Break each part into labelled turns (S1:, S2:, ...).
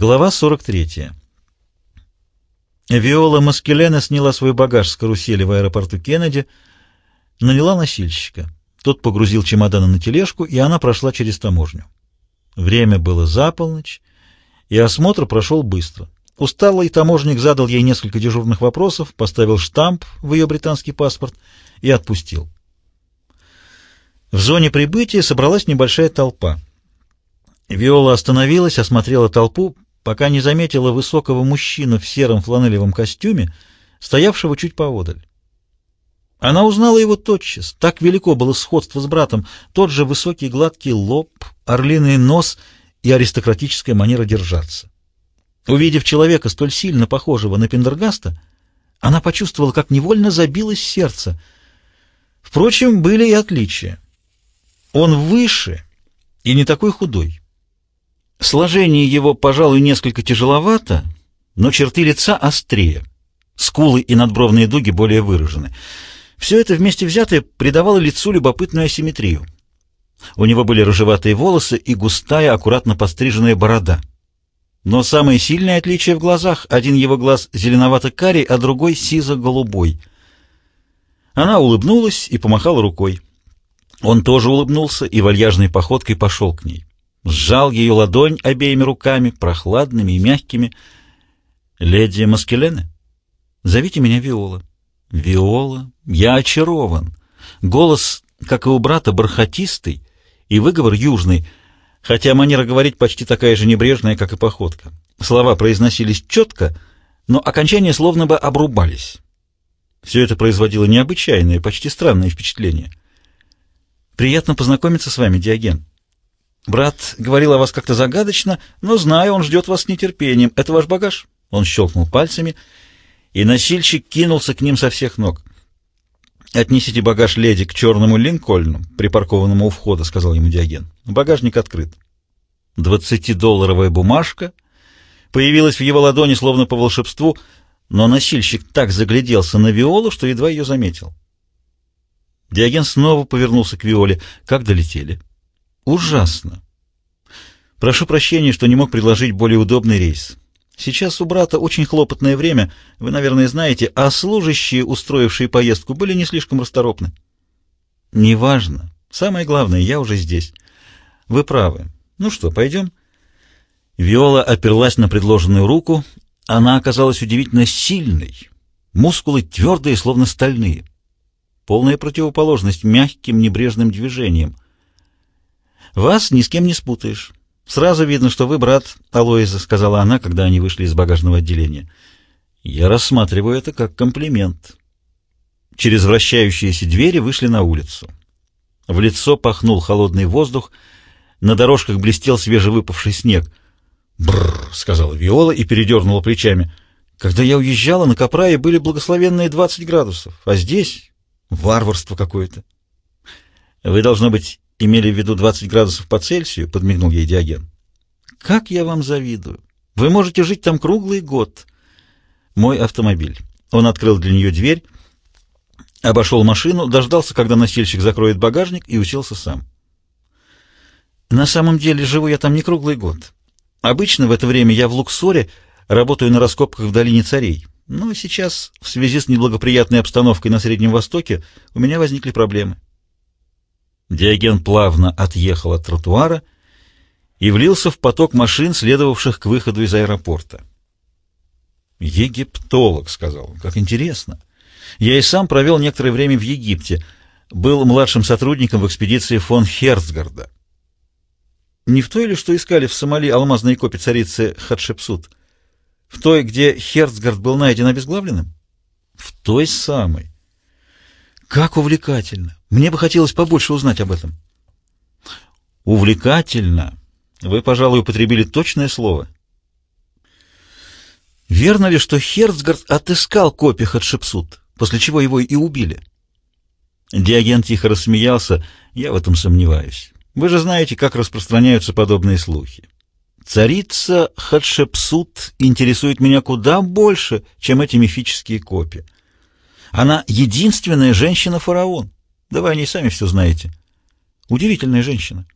S1: Глава 43. Виола Маскелена сняла свой багаж с карусели в аэропорту Кеннеди, наняла носильщика. Тот погрузил чемоданы на тележку, и она прошла через таможню. Время было за полночь, и осмотр прошел быстро. Усталый таможник задал ей несколько дежурных вопросов, поставил штамп в ее британский паспорт и отпустил. В зоне прибытия собралась небольшая толпа. Виола остановилась, осмотрела толпу, пока не заметила высокого мужчину в сером фланелевом костюме, стоявшего чуть поодаль. Она узнала его тотчас, так велико было сходство с братом, тот же высокий гладкий лоб, орлиный нос и аристократическая манера держаться. Увидев человека, столь сильно похожего на Пендергаста, она почувствовала, как невольно забилось сердце. Впрочем, были и отличия. Он выше и не такой худой. Сложение его, пожалуй, несколько тяжеловато, но черты лица острее. Скулы и надбровные дуги более выражены. Все это вместе взятое придавало лицу любопытную асимметрию. У него были рыжеватые волосы и густая, аккуратно постриженная борода. Но самое сильное отличие в глазах — один его глаз зеленовато-карий, а другой сизо-голубой. Она улыбнулась и помахала рукой. Он тоже улыбнулся и вальяжной походкой пошел к ней сжал ее ладонь обеими руками, прохладными и мягкими. «Леди Маскелене, зовите меня Виола». «Виола, я очарован». Голос, как и у брата, бархатистый и выговор южный, хотя манера говорить почти такая же небрежная, как и походка. Слова произносились четко, но окончания словно бы обрубались. Все это производило необычайное, почти странное впечатление. «Приятно познакомиться с вами, Диоген», Брат говорил о вас как-то загадочно, но знаю, он ждет вас с нетерпением. Это ваш багаж?» Он щелкнул пальцами, и носильщик кинулся к ним со всех ног. «Отнесите багаж леди к черному Линкольну, припаркованному у входа», — сказал ему Диоген. «Багажник открыт». Двадцатидолларовая бумажка появилась в его ладони словно по волшебству, но носильщик так загляделся на Виолу, что едва ее заметил. Диоген снова повернулся к Виоле. «Как долетели?» Ужасно. Прошу прощения, что не мог предложить более удобный рейс. Сейчас у брата очень хлопотное время, вы, наверное, знаете, а служащие, устроившие поездку, были не слишком расторопны. Неважно. Самое главное, я уже здесь. Вы правы. Ну что, пойдем? Виола оперлась на предложенную руку. Она оказалась удивительно сильной. Мускулы твердые, словно стальные. Полная противоположность мягким небрежным движениям. «Вас ни с кем не спутаешь. Сразу видно, что вы брат Алоиза», — сказала она, когда они вышли из багажного отделения. «Я рассматриваю это как комплимент». Через вращающиеся двери вышли на улицу. В лицо пахнул холодный воздух, на дорожках блестел свежевыпавший снег. «Бррр», — сказала Виола и передернула плечами. «Когда я уезжала, на Капрае были благословенные двадцать градусов, а здесь варварство какое-то». «Вы, должно быть, имели в виду 20 градусов по Цельсию, подмигнул ей Диоген. Как я вам завидую. Вы можете жить там круглый год. Мой автомобиль. Он открыл для нее дверь, обошел машину, дождался, когда носильщик закроет багажник и уселся сам. На самом деле живу я там не круглый год. Обычно в это время я в Луксоре работаю на раскопках в долине царей. Но сейчас, в связи с неблагоприятной обстановкой на Среднем Востоке, у меня возникли проблемы. Диоген плавно отъехал от тротуара и влился в поток машин, следовавших к выходу из аэропорта. «Египтолог», — сказал он, — «как интересно. Я и сам провел некоторое время в Египте, был младшим сотрудником в экспедиции фон Херцгарда. Не в той ли, что искали в Сомали алмазные копии царицы Хатшепсут? В той, где Херцгард был найден обезглавленным? В той самой. Как увлекательно! Мне бы хотелось побольше узнать об этом. Увлекательно. Вы, пожалуй, употребили точное слово. Верно ли, что Херцгард отыскал копию Хатшепсут, после чего его и убили? Диоген тихо рассмеялся. Я в этом сомневаюсь. Вы же знаете, как распространяются подобные слухи. Царица Хатшепсут интересует меня куда больше, чем эти мифические копии. Она единственная женщина-фараон. Да вы о ней сами все знаете. Удивительная женщина.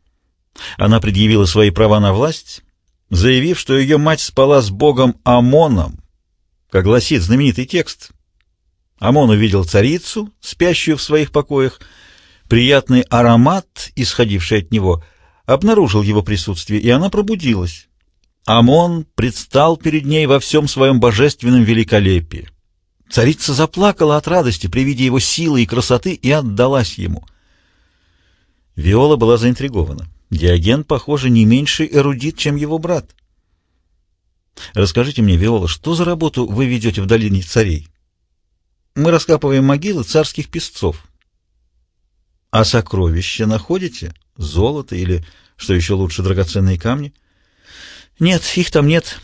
S1: Она предъявила свои права на власть, заявив, что ее мать спала с богом Амоном, как гласит знаменитый текст. Амон увидел царицу, спящую в своих покоях. Приятный аромат, исходивший от него, обнаружил его присутствие, и она пробудилась. Амон предстал перед ней во всем своем божественном великолепии. Царица заплакала от радости при виде его силы и красоты и отдалась ему. Виола была заинтригована. Диоген, похоже, не меньше эрудит, чем его брат. Расскажите мне, Виола, что за работу вы ведете в долине царей? Мы раскапываем могилы царских песцов. А сокровища находите? Золото или, что еще лучше, драгоценные камни? Нет, их там нет.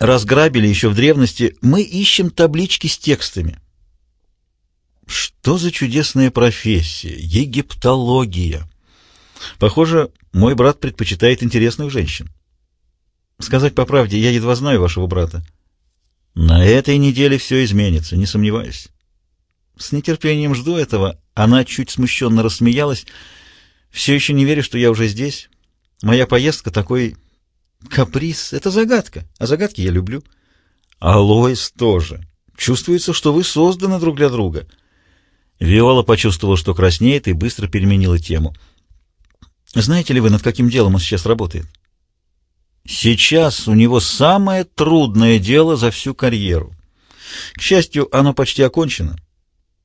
S1: Разграбили еще в древности. Мы ищем таблички с текстами. Что за чудесная профессия? Египтология. Похоже, мой брат предпочитает интересных женщин. Сказать по правде, я едва знаю вашего брата. На этой неделе все изменится, не сомневаюсь. С нетерпением жду этого. Она чуть смущенно рассмеялась. Все еще не верю, что я уже здесь. Моя поездка такой каприз. Это загадка, а загадки я люблю. Алоис тоже. Чувствуется, что вы созданы друг для друга. Виола почувствовала, что краснеет, и быстро переменила тему. Знаете ли вы, над каким делом он сейчас работает? Сейчас у него самое трудное дело за всю карьеру. К счастью, оно почти окончено.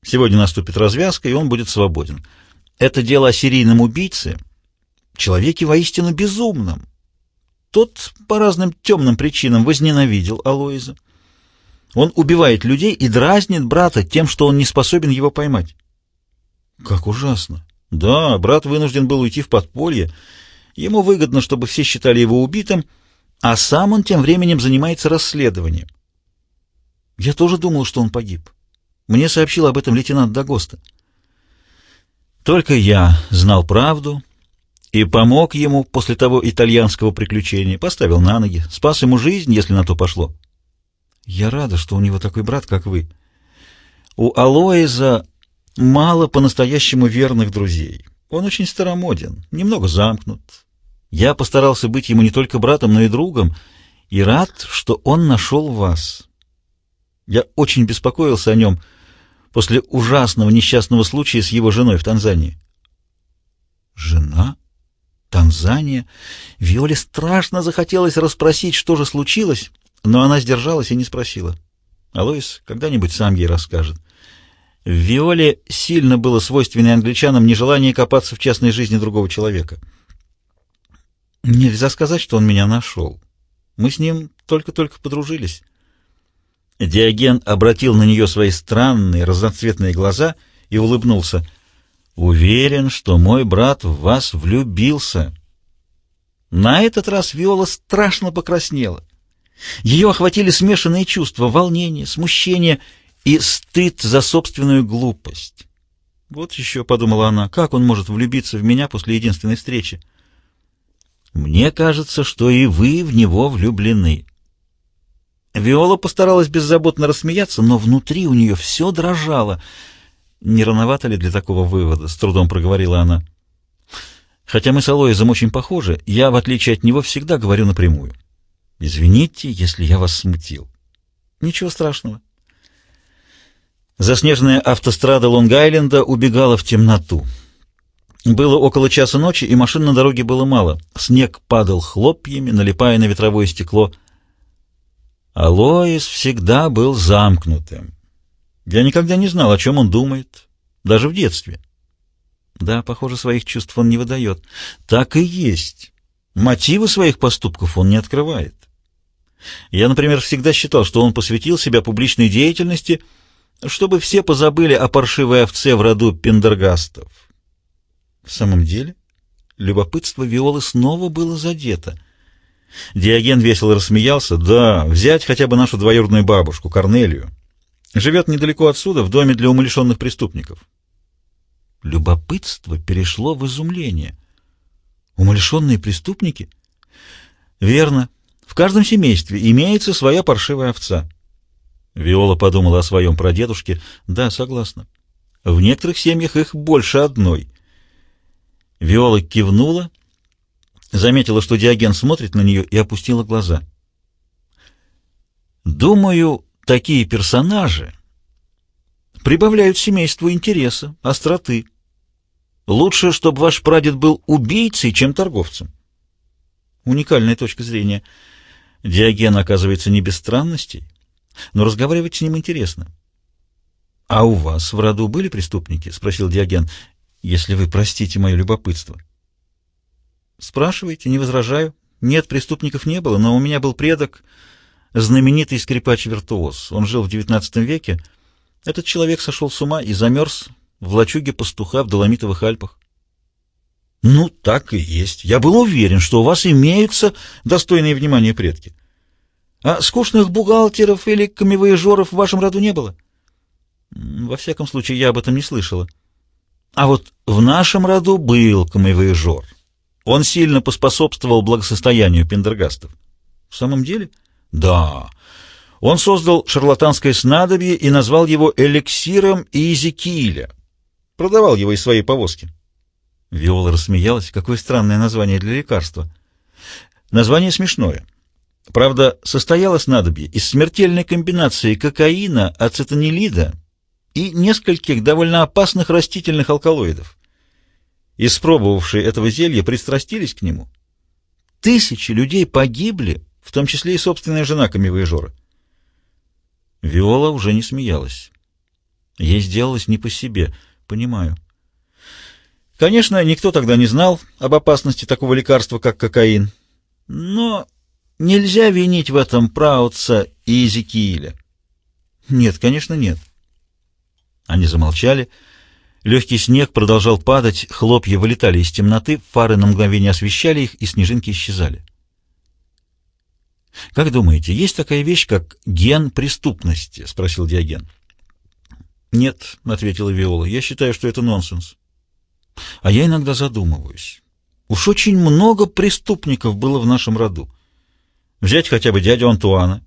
S1: Сегодня наступит развязка, и он будет свободен. Это дело о серийном убийце, человеке воистину безумном. Тот по разным темным причинам возненавидел Алоиза. Он убивает людей и дразнит брата тем, что он не способен его поймать. Как ужасно! Да, брат вынужден был уйти в подполье, Ему выгодно, чтобы все считали его убитым, а сам он тем временем занимается расследованием. Я тоже думал, что он погиб. Мне сообщил об этом лейтенант Дагоста. Только я знал правду и помог ему после того итальянского приключения, поставил на ноги, спас ему жизнь, если на то пошло. Я рада, что у него такой брат, как вы. У Алоиза мало по-настоящему верных друзей. Он очень старомоден, немного замкнут, я постарался быть ему не только братом, но и другом, и рад, что он нашел вас. Я очень беспокоился о нем после ужасного несчастного случая с его женой в Танзании. Жена? Танзания? Виоле страшно захотелось расспросить, что же случилось, но она сдержалась и не спросила. Алоис когда-нибудь сам ей расскажет. В Виоле сильно было свойственно англичанам нежелание копаться в частной жизни другого человека — Нельзя сказать, что он меня нашел. Мы с ним только-только подружились. Диоген обратил на нее свои странные разноцветные глаза и улыбнулся. «Уверен, что мой брат в вас влюбился». На этот раз Виола страшно покраснела. Ее охватили смешанные чувства — волнение, смущение и стыд за собственную глупость. «Вот еще», — подумала она, — «как он может влюбиться в меня после единственной встречи?» Мне кажется, что и вы в него влюблены. Виола постаралась беззаботно рассмеяться, но внутри у нее все дрожало. Не рановато ли для такого вывода? С трудом проговорила она. Хотя мы с Алоизом очень похожи, я, в отличие от него, всегда говорю напрямую. Извините, если я вас смутил. Ничего страшного. Заснеженная автострада Лонг-Айленда убегала в темноту. Было около часа ночи, и машин на дороге было мало. Снег падал хлопьями, налипая на ветровое стекло. Алоис всегда был замкнутым. Я никогда не знал, о чем он думает, даже в детстве. Да, похоже, своих чувств он не выдает. Так и есть. Мотивы своих поступков он не открывает. Я, например, всегда считал, что он посвятил себя публичной деятельности, чтобы все позабыли о паршивой овце в роду Пендергастов. В самом деле, любопытство Виолы снова было задето. Диоген весело рассмеялся. «Да, взять хотя бы нашу двоюродную бабушку, Корнелию. Живет недалеко отсюда, в доме для умалишенных преступников». Любопытство перешло в изумление. «Умалишенные преступники?» «Верно. В каждом семействе имеется своя паршивая овца». Виола подумала о своем прадедушке. «Да, согласна. В некоторых семьях их больше одной». Виола кивнула, заметила, что Диоген смотрит на нее, и опустила глаза. «Думаю, такие персонажи прибавляют семейству интереса, остроты. Лучше, чтобы ваш прадед был убийцей, чем торговцем». Уникальная точка зрения. Диоген, оказывается, не без странностей, но разговаривать с ним интересно. — А у вас в роду были преступники? — спросил Диоген, — если вы простите мое любопытство. — Спрашивайте, не возражаю. Нет, преступников не было, но у меня был предок, знаменитый скрипач-виртуоз. Он жил в XIX веке. Этот человек сошел с ума и замерз в лачуге пастуха в Доломитовых Альпах. Ну, так и есть. Я был уверен, что у вас имеются достойные внимания предки. А скучных бухгалтеров или камевоежоров в вашем роду не было? Во всяком случае, я об этом не слышала. А вот в нашем роду был камевоежор. Он сильно поспособствовал благосостоянию пендергастов. В самом деле? Да. Он создал шарлатанское снадобье и назвал его эликсиром Иезекииля. Продавал его из своей повозки. Виола рассмеялась. Какое странное название для лекарства. Название смешное. Правда, состояло снадобье из смертельной комбинации кокаина, ацетонилида и нескольких довольно опасных растительных алкалоидов. Испробовавшие этого зелья пристрастились к нему. Тысячи людей погибли, в том числе и собственная жена Камевоежора. Виола уже не смеялась. Ей сделалось не по себе. Понимаю. Конечно, никто тогда не знал об опасности такого лекарства, как кокаин. Но нельзя винить в этом Праутса и Езекииля. Нет, конечно, нет. Они замолчали. Легкий снег продолжал падать, хлопья вылетали из темноты, фары на мгновение освещали их, и снежинки исчезали. «Как думаете, есть такая вещь, как ген преступности?» — спросил Диоген. «Нет», — ответила Виола, — «я считаю, что это нонсенс». А я иногда задумываюсь. Уж очень много преступников было в нашем роду. Взять хотя бы дядю Антуана,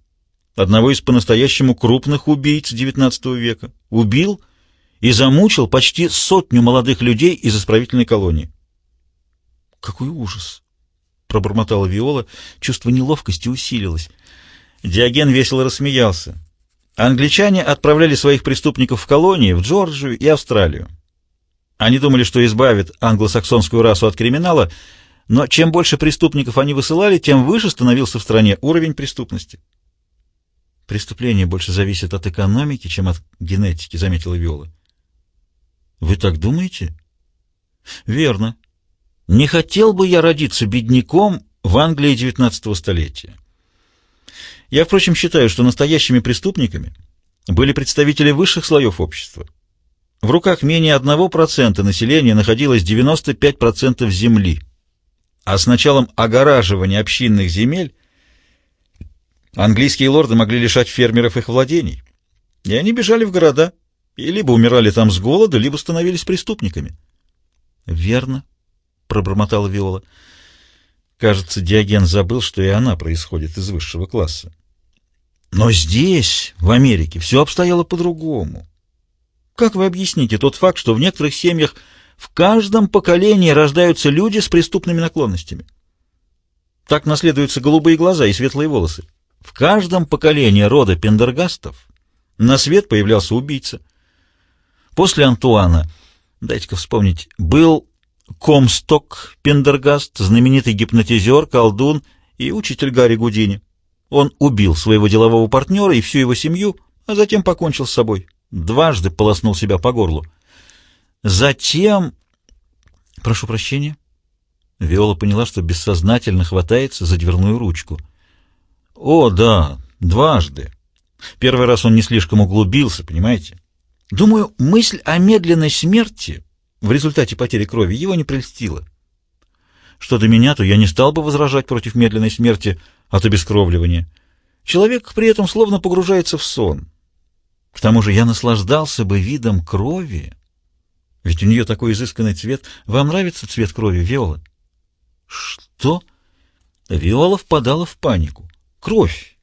S1: одного из по-настоящему крупных убийц XIX века. Убил и замучил почти сотню молодых людей из исправительной колонии. «Какой ужас!» — пробормотала Виола. Чувство неловкости усилилось. Диоген весело рассмеялся. Англичане отправляли своих преступников в колонии, в Джорджию и Австралию. Они думали, что избавят англосаксонскую расу от криминала, но чем больше преступников они высылали, тем выше становился в стране уровень преступности. «Преступление больше зависит от экономики, чем от генетики», — заметила Виола. «Вы так думаете?» «Верно. Не хотел бы я родиться бедняком в Англии XIX столетия. Я, впрочем, считаю, что настоящими преступниками были представители высших слоев общества». В руках менее 1% населения находилось 95% земли. А с началом огораживания общинных земель английские лорды могли лишать фермеров их владений. И они бежали в города, и либо умирали там с голода, либо становились преступниками. «Верно», — пробормотала Виола. Кажется, Диоген забыл, что и она происходит из высшего класса. Но здесь, в Америке, все обстояло по-другому. Как вы объясните тот факт, что в некоторых семьях в каждом поколении рождаются люди с преступными наклонностями? Так наследуются голубые глаза и светлые волосы. В каждом поколении рода Пендергастов на свет появлялся убийца. После Антуана, дайте-ка вспомнить, был Комсток Пендергаст, знаменитый гипнотизер, колдун и учитель Гарри Гудини. Он убил своего делового партнера и всю его семью, а затем покончил с собой дважды полоснул себя по горлу. Затем... Прошу прощения. Виола поняла, что бессознательно хватается за дверную ручку. О, да, дважды. Первый раз он не слишком углубился, понимаете? Думаю, мысль о медленной смерти в результате потери крови его не прельстила. Что до меня, то я не стал бы возражать против медленной смерти от обескровливания. Человек при этом словно погружается в сон. К тому же я наслаждался бы видом крови. Ведь у нее такой изысканный цвет. Вам нравится цвет крови, Виола? Что? Виола впадала в панику. Кровь.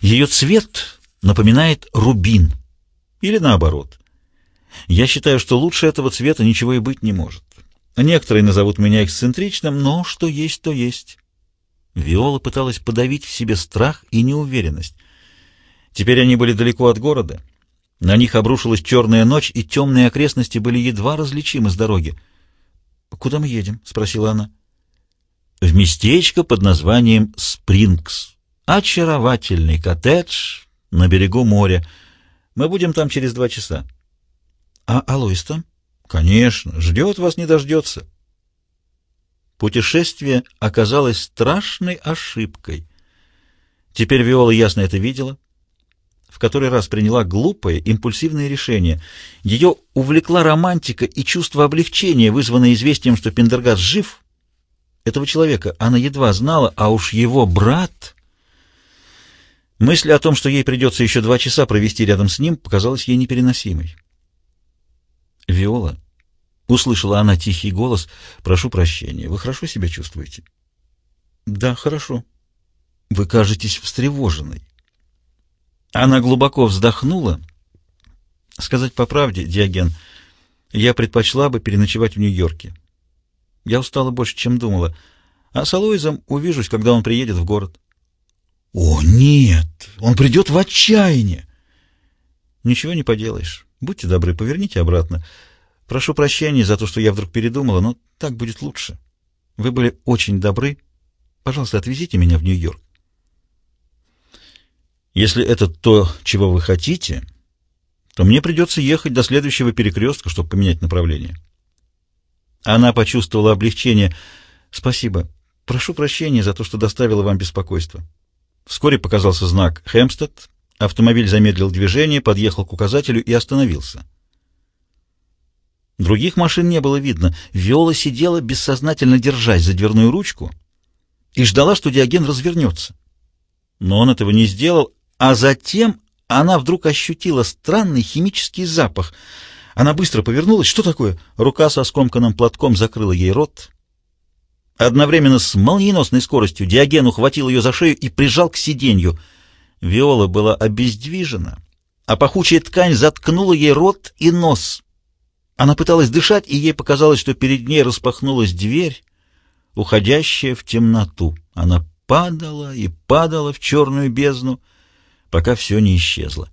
S1: Ее цвет напоминает рубин. Или наоборот. Я считаю, что лучше этого цвета ничего и быть не может. Некоторые назовут меня эксцентричным, но что есть, то есть. Виола пыталась подавить в себе страх и неуверенность. Теперь они были далеко от города. На них обрушилась черная ночь, и темные окрестности были едва различимы с дороги. «Куда мы едем?» — спросила она. «В местечко под названием Спрингс. Очаровательный коттедж на берегу моря. Мы будем там через два часа». «А Алоис там?» «Конечно. Ждет вас, не дождется». Путешествие оказалось страшной ошибкой. Теперь Виола ясно это видела в который раз приняла глупое, импульсивное решение. Ее увлекла романтика и чувство облегчения, вызванное известием, что Пендергаст жив. Этого человека она едва знала, а уж его брат... Мысль о том, что ей придется еще два часа провести рядом с ним, показалась ей непереносимой. «Виола», — услышала она тихий голос, — «прошу прощения, вы хорошо себя чувствуете?» «Да, хорошо». «Вы кажетесь встревоженной». Она глубоко вздохнула. Сказать по правде, Диоген, я предпочла бы переночевать в Нью-Йорке. Я устала больше, чем думала. А с Алоизом увижусь, когда он приедет в город. О, нет! Он придет в отчаяние! Ничего не поделаешь. Будьте добры, поверните обратно. Прошу прощения за то, что я вдруг передумала, но так будет лучше. Вы были очень добры. Пожалуйста, отвезите меня в Нью-Йорк. Если это то, чего вы хотите, то мне придется ехать до следующего перекрестка, чтобы поменять направление. Она почувствовала облегчение. «Спасибо. Прошу прощения за то, что доставила вам беспокойство». Вскоре показался знак «Хэмстед». Автомобиль замедлил движение, подъехал к указателю и остановился. Других машин не было видно. Виола сидела, бессознательно держась за дверную ручку, и ждала, что Диоген развернется. Но он этого не сделал, а затем она вдруг ощутила странный химический запах. Она быстро повернулась. Что такое? Рука со скомканным платком закрыла ей рот. Одновременно с молниеносной скоростью Диоген ухватил ее за шею и прижал к сиденью. Виола была обездвижена, а пахучая ткань заткнула ей рот и нос. Она пыталась дышать, и ей показалось, что перед ней распахнулась дверь, уходящая в темноту. Она падала и падала в черную бездну, пока все не исчезло.